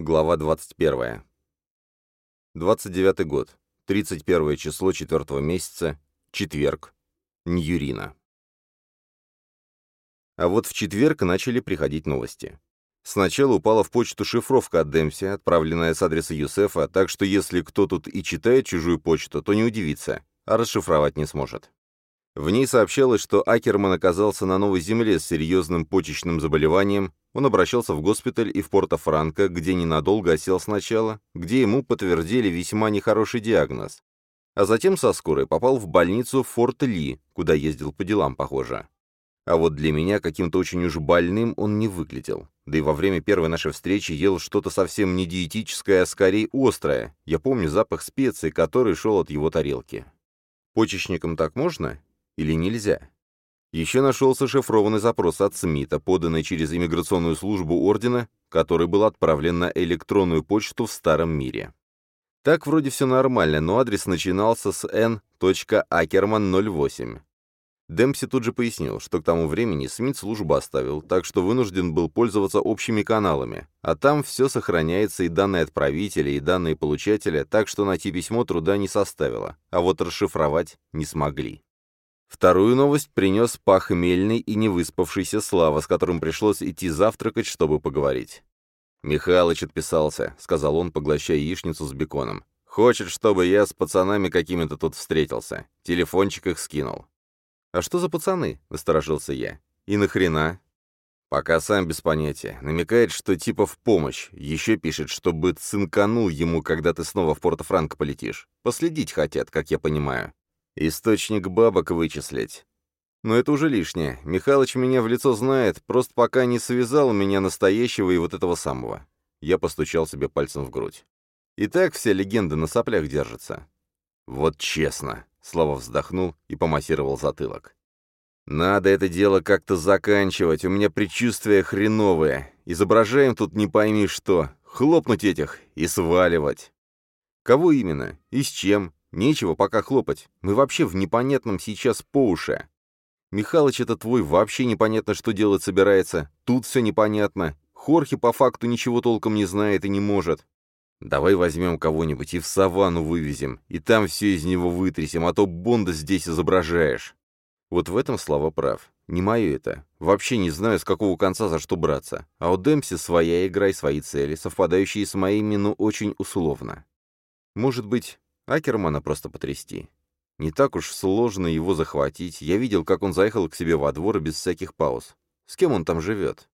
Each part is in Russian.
Глава 21. 29 год. 31 число 4 месяца. Четверг. Ньюрина. А вот в четверг начали приходить новости. Сначала упала в почту шифровка от Демси, отправленная с адреса Юсефа, так что если кто тут и читает чужую почту, то не удивится, а расшифровать не сможет. В ней сообщалось, что Акерман оказался на Новой Земле с серьезным почечным заболеванием, он обращался в госпиталь и в Порто-Франко, где ненадолго осел сначала, где ему подтвердили весьма нехороший диагноз. А затем со скорой попал в больницу Форт-Ли, куда ездил по делам, похоже. А вот для меня каким-то очень уж больным он не выглядел. Да и во время первой нашей встречи ел что-то совсем не диетическое, а скорее острое. Я помню запах специй, который шел от его тарелки. Почечникам так можно или нельзя? Еще нашелся шифрованный запрос от Смита, поданный через иммиграционную службу Ордена, который был отправлен на электронную почту в Старом мире. Так вроде все нормально, но адрес начинался с n.ackerman08. Демпси тут же пояснил, что к тому времени Смит службу оставил, так что вынужден был пользоваться общими каналами, а там все сохраняется и данные отправителя, и данные получателя, так что найти письмо труда не составило, а вот расшифровать не смогли. Вторую новость принес похмельный и невыспавшийся Слава, с которым пришлось идти завтракать, чтобы поговорить. «Михалыч отписался», — сказал он, поглощая яичницу с беконом. «Хочет, чтобы я с пацанами какими-то тут встретился. Телефончик их скинул». «А что за пацаны?» — насторожился я. «И нахрена?» «Пока сам без понятия. Намекает, что типа в помощь. Еще пишет, чтобы цинканул ему, когда ты снова в Порто-Франко полетишь. Последить хотят, как я понимаю. Источник бабок вычислить. Но это уже лишнее. Михалыч меня в лицо знает, просто пока не связал меня настоящего и вот этого самого. Я постучал себе пальцем в грудь. И так вся легенда на соплях держится. Вот честно. Слава вздохнул и помассировал затылок. «Надо это дело как-то заканчивать, у меня предчувствие хреновое. Изображаем тут не пойми что, хлопнуть этих и сваливать». «Кого именно? И с чем? Нечего пока хлопать. Мы вообще в непонятном сейчас по уши. Михалыч это твой вообще непонятно, что делать собирается. Тут все непонятно. Хорхи по факту ничего толком не знает и не может. Давай возьмем кого-нибудь и в саванну вывезем, и там все из него вытрясем, а то Бонда здесь изображаешь. Вот в этом Слава прав. Не мое это. Вообще не знаю, с какого конца за что браться. А у Демпси своя игра и свои цели, совпадающие с моими, но очень условно. Может быть, Акермана просто потрясти. Не так уж сложно его захватить. Я видел, как он заехал к себе во двор без всяких пауз. С кем он там живет?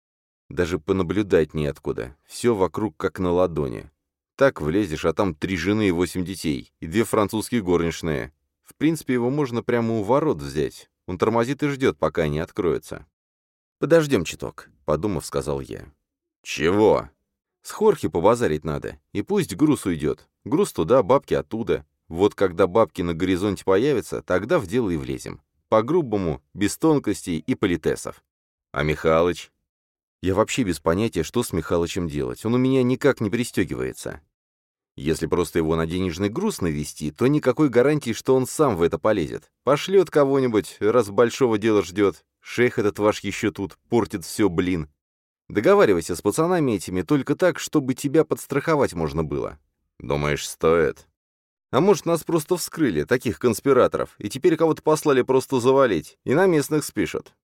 Даже понаблюдать неоткуда. Все вокруг как на ладони. Так влезешь, а там три жены и восемь детей, и две французские горничные. В принципе, его можно прямо у ворот взять. Он тормозит и ждет, пока они откроются. «Подождем чуток», — подумав, сказал я. «Чего?» «С Хорхи побазарить надо, и пусть груз уйдет. Груз туда, бабки оттуда. Вот когда бабки на горизонте появятся, тогда в дело и влезем. По-грубому, без тонкостей и политесов. А Михалыч? Я вообще без понятия, что с Михалычем делать. Он у меня никак не пристегивается. Если просто его на денежный груз навести, то никакой гарантии, что он сам в это полезет. Пошлет кого-нибудь, раз большого дела ждет. Шейх этот ваш еще тут, портит все, блин. Договаривайся с пацанами этими только так, чтобы тебя подстраховать можно было. Думаешь, стоит? А может, нас просто вскрыли, таких конспираторов, и теперь кого-то послали просто завалить, и на местных спишут?»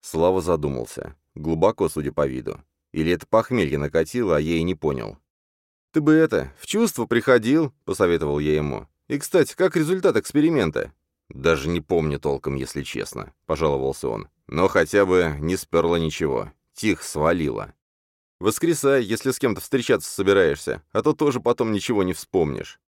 Слава задумался. Глубоко, судя по виду. Или это похмелье накатило, а я и не понял. «Ты бы это, в чувство приходил», — посоветовал я ему. «И, кстати, как результат эксперимента?» «Даже не помню толком, если честно», — пожаловался он. «Но хотя бы не сперло ничего. Тихо свалило». Воскресай, если с кем-то встречаться собираешься, а то тоже потом ничего не вспомнишь.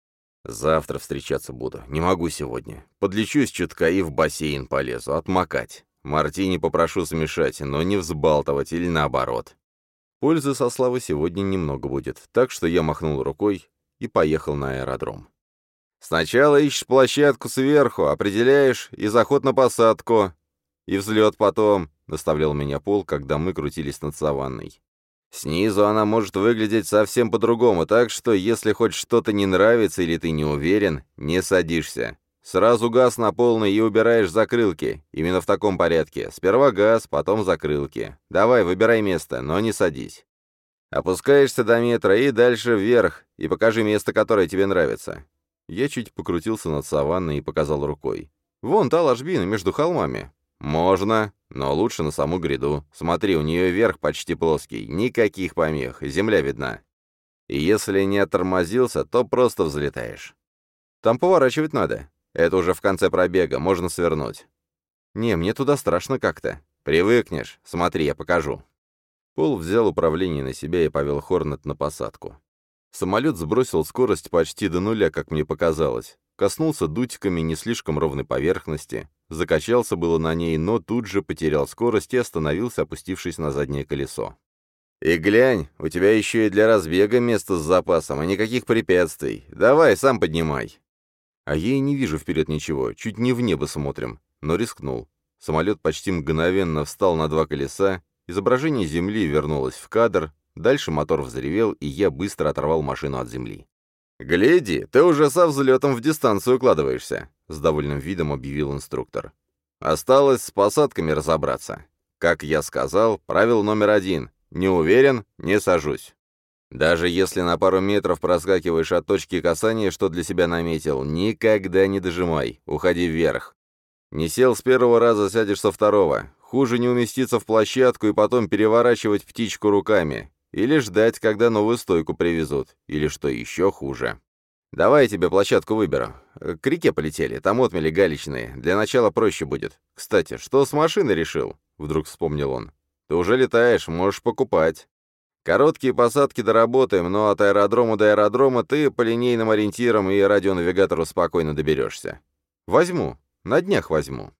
Завтра встречаться буду, не могу сегодня. Подлечусь чутка и в бассейн полезу, отмокать. Мартини попрошу смешать, но не взбалтывать или наоборот. Пользы со славы сегодня немного будет, так что я махнул рукой и поехал на аэродром. Сначала ищешь площадку сверху, определяешь и заход на посадку, и взлет потом, — наставлял меня Пол, когда мы крутились над саванной. Снизу она может выглядеть совсем по-другому, так что если хоть что-то не нравится или ты не уверен, не садишься. Сразу газ на полный и убираешь закрылки. Именно в таком порядке. Сперва газ, потом закрылки. Давай, выбирай место, но не садись. Опускаешься до метра и дальше вверх, и покажи место, которое тебе нравится». Я чуть покрутился над саванной и показал рукой. «Вон та ложбина между холмами». «Можно, но лучше на саму гряду. Смотри, у нее верх почти плоский, никаких помех, земля видна. И если не оттормозился, то просто взлетаешь. Там поворачивать надо. Это уже в конце пробега, можно свернуть. Не, мне туда страшно как-то. Привыкнешь. Смотри, я покажу». Пол взял управление на себя и повел Хорнет на посадку. Самолет сбросил скорость почти до нуля, как мне показалось. Коснулся дутиками не слишком ровной поверхности, закачался было на ней, но тут же потерял скорость и остановился, опустившись на заднее колесо. «И глянь, у тебя еще и для разбега место с запасом, а никаких препятствий. Давай, сам поднимай». А я и не вижу вперед ничего, чуть не в небо смотрим, но рискнул. Самолет почти мгновенно встал на два колеса, изображение Земли вернулось в кадр, дальше мотор взревел, и я быстро оторвал машину от Земли. «Гляди, ты уже со взлетом в дистанцию укладываешься», — с довольным видом объявил инструктор. «Осталось с посадками разобраться. Как я сказал, правило номер один. Не уверен — не сажусь. Даже если на пару метров проскакиваешь от точки касания, что для себя наметил, никогда не дожимай, уходи вверх. Не сел с первого раза, сядешь со второго. Хуже не уместиться в площадку и потом переворачивать птичку руками. Или ждать, когда новую стойку привезут. Или что еще хуже. Давай я тебе площадку выберу. К реке полетели, там отмели галечные. Для начала проще будет. Кстати, что с машиной решил? Вдруг вспомнил он. Ты уже летаешь, можешь покупать. Короткие посадки доработаем, но от аэродрома до аэродрома ты по линейным ориентирам и радионавигатору спокойно доберешься. Возьму. На днях возьму.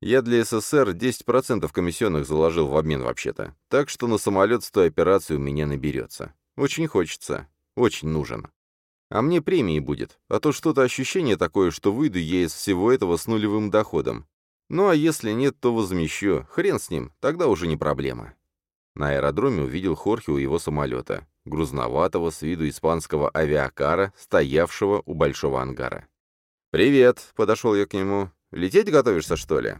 Я для СССР 10% комиссионных заложил в обмен вообще-то, так что на самолет с той операцией у меня наберется. Очень хочется. Очень нужен. А мне премии будет, а то что-то ощущение такое, что выйду я из всего этого с нулевым доходом. Ну а если нет, то возмещу. Хрен с ним, тогда уже не проблема. На аэродроме увидел Хорхе у его самолета, грузноватого с виду испанского авиакара, стоявшего у большого ангара. «Привет», — подошел я к нему. «Лететь готовишься, что ли?»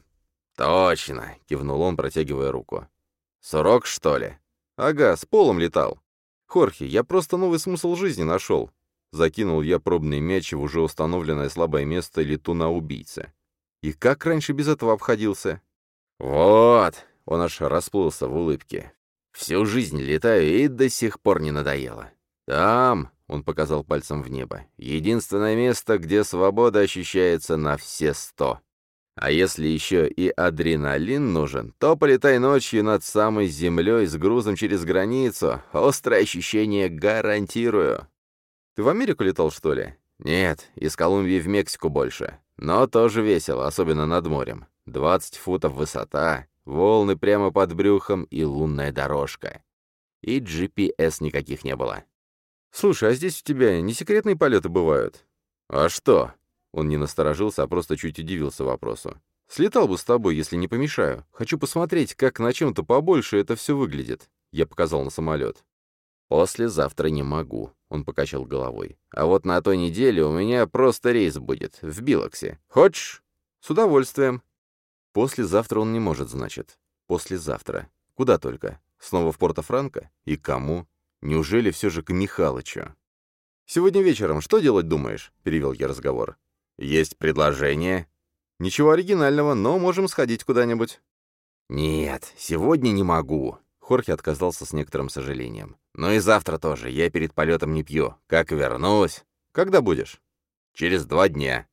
«Точно!» — кивнул он, протягивая руку. «Сурок, что ли?» «Ага, с полом летал». «Хорхе, я просто новый смысл жизни нашел». Закинул я пробный мяч в уже установленное слабое место летуна-убийцы. И как раньше без этого обходился? «Вот!» — он аж расплылся в улыбке. «Всю жизнь летаю и до сих пор не надоело. Там...» — он показал пальцем в небо. «Единственное место, где свобода ощущается на все сто». А если еще и адреналин нужен, то полетай ночью над самой землей с грузом через границу. Острое ощущение гарантирую. Ты в Америку летал, что ли? Нет, из Колумбии в Мексику больше. Но тоже весело, особенно над морем. 20 футов высота, волны прямо под брюхом и лунная дорожка. И GPS никаких не было. «Слушай, а здесь у тебя не секретные полеты бывают?» «А что?» Он не насторожился, а просто чуть удивился вопросу. «Слетал бы с тобой, если не помешаю. Хочу посмотреть, как на чем-то побольше это все выглядит». Я показал на самолет. «Послезавтра не могу», — он покачал головой. «А вот на той неделе у меня просто рейс будет, в Билоксе. Хочешь?» «С удовольствием». «Послезавтра он не может, значит. Послезавтра. Куда только? Снова в Порто-Франко? И кому? Неужели все же к Михалычу?» «Сегодня вечером что делать думаешь?» — перевел я разговор. «Есть предложение?» «Ничего оригинального, но можем сходить куда-нибудь». «Нет, сегодня не могу», — Хорхе отказался с некоторым сожалением. «Ну и завтра тоже, я перед полетом не пью. Как вернусь?» «Когда будешь?» «Через два дня».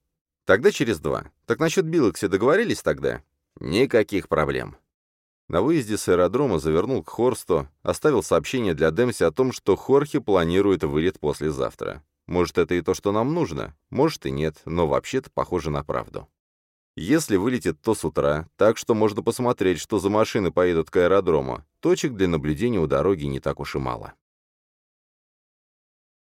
«Тогда через два. Так насчет Билокси договорились тогда?» «Никаких проблем». На выезде с аэродрома завернул к Хорсту, оставил сообщение для Демси о том, что Хорхе планирует вылет послезавтра. Может, это и то, что нам нужно, может и нет, но вообще-то похоже на правду. Если вылетит, то с утра, так что можно посмотреть, что за машины поедут к аэродрому. Точек для наблюдения у дороги не так уж и мало.